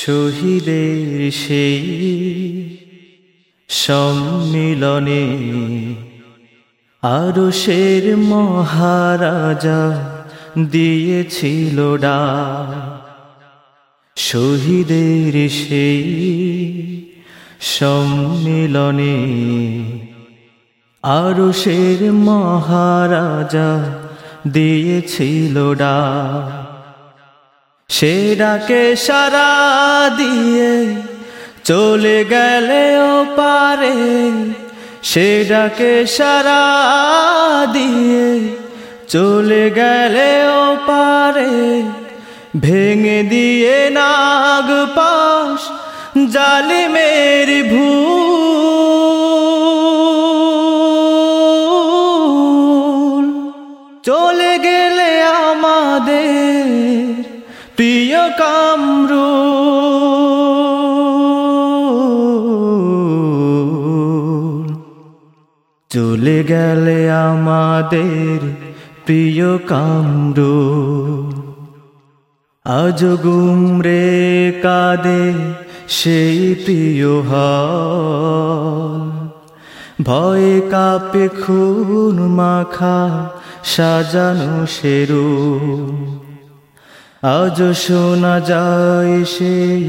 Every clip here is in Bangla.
শহীদের সেই সম্মিলনে আরও শের মহারাজা দিয়েছিল ডা। শহীদের সেই সম্মিলনে আরও শের মহারাজা দিয়েছিল ডা। সে ডাকে সারা দিয়ে চলে গেলে ও পারে। সে ডাকে সারা দিয়ে চলে গেলে ও পারে। ভেঙে দিয়ে নাগ পাশ জালিমের ভুল। চলে প্রিয় কামরু চলে গেলে আমাদের প্রিয় কামরু আজ গুমরে কাদে সেই প্রিয় হল। ভয়ে কাপে খুন মাখা সাজানো সেরু আজ শোনা যায় সেই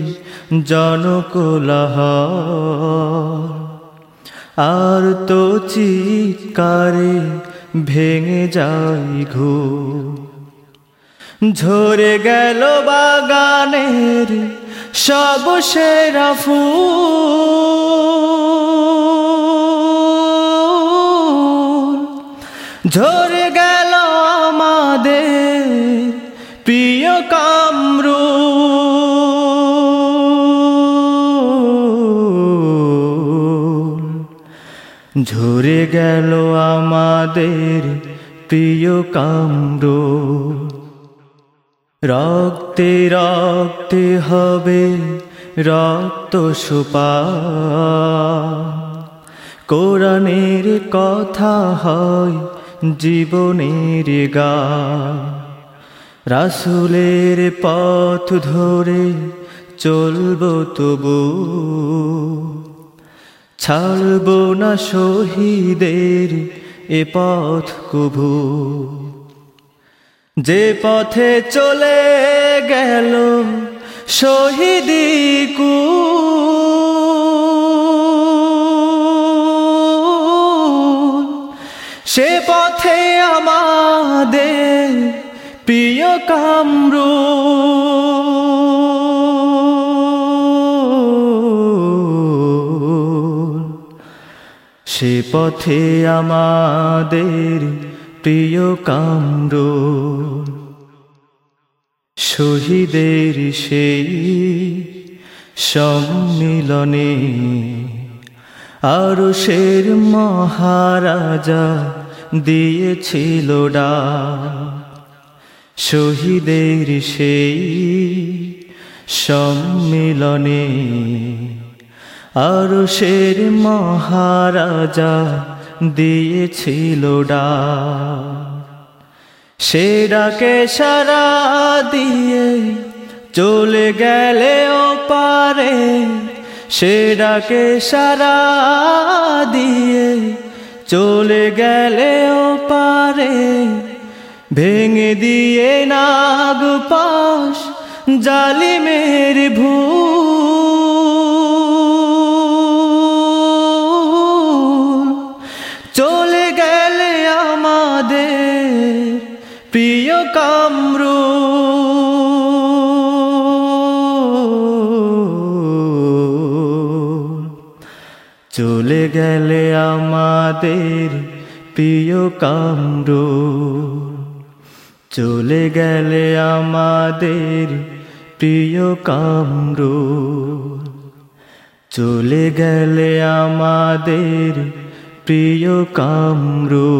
জনকোলাহ আর তো চিৎকারে ভেঙে যাই ঘু ঝরে গেল বাগানের সব সেরা ফুল। ঝরে গেল আমাদের প্রিয় কামরু ঝরে গেল আমাদের প্রিয় কামরু রক্তে রক্তে হবে রক্ত সুপা। কোরআনের কথা হয় জীবনের গা। রাসুলের পথ ধরে চলব তবু। ছাড়ব না শহীদের এ পথ কভু যে পথে চলে গেল শহীদি কু। সে পথে আমাদের প্রিয় কামরু সে পথে আমাদের প্রিয় কামরু শহীদের সেই সম্মিলনে আরও শের মহারাজা দিয়েছিল ডা শহীদের সেই সম্মিলনে আরও শের মহারাজা দিয়েছিল ডা সে ডাকে সারা দিয়ে চলে গেলে ও পারে সে ডাকে সারা দিয়ে চলে গেলে ও পারে ভেঙে দিয়ে নাগ পাশ জালিমের ভুল। চলে গেলে আমাদের প্রিয় কামরু চলে গেলে আমাদের প্রিয় কামরু চলে গেলে আমাদের প্রিয় কামরু চলে গেলে আমাদের প্রিয় কামরু